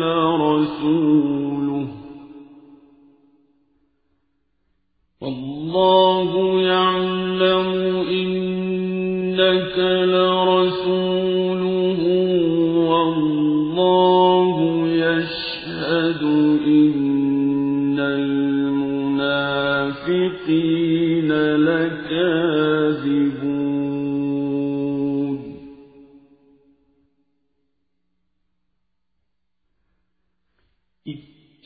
إنك لرسوله والله يعلم إنك لرسوله والله يشهد إن المنافقين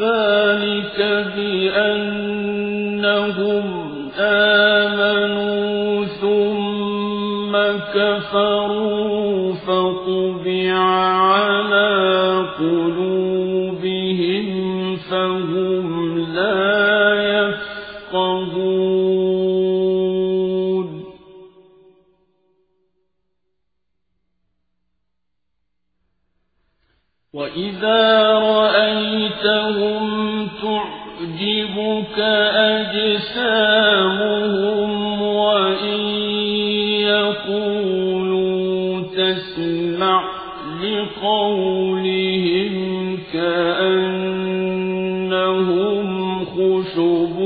ذلك بأنهم آمنوا ثم كفروا فطبع على قلوبهم فهم لا يفقهون وإذا رأيتهم تعجبك أجسامهم وإن يقولوا تسمع لقولهم كأنهم خشب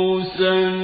مسندة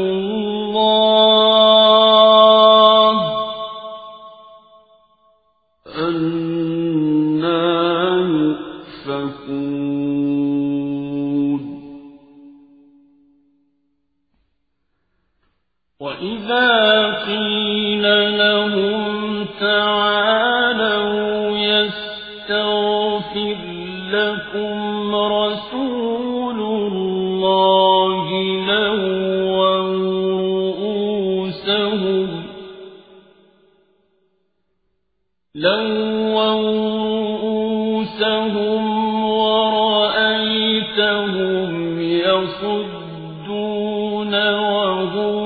وإذا قيل لهم تعالوا يستغفر لكم رسول الله لووا رؤوسهم لووا رؤوسهم ورأيتهم يصدون وهم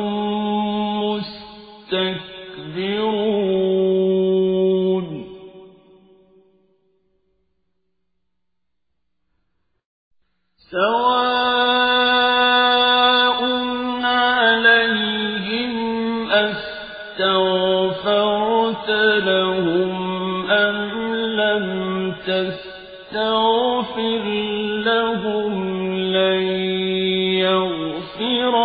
أستغفرت لهم أم لم تستغفر لهم لن يغفر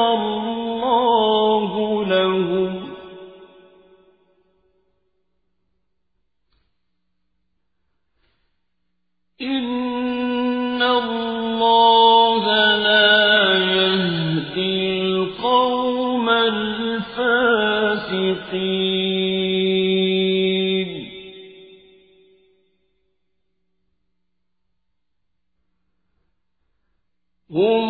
الفاسقين هم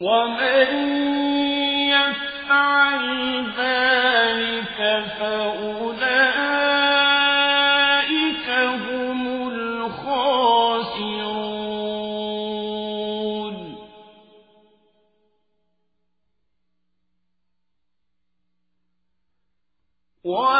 ومن يفعل ذلك فأولئك هم الخاسرون. وَمَن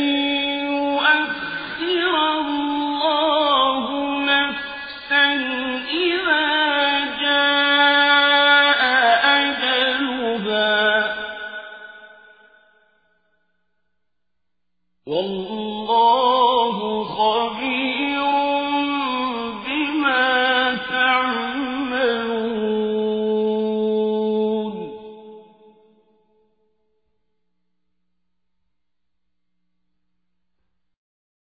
الله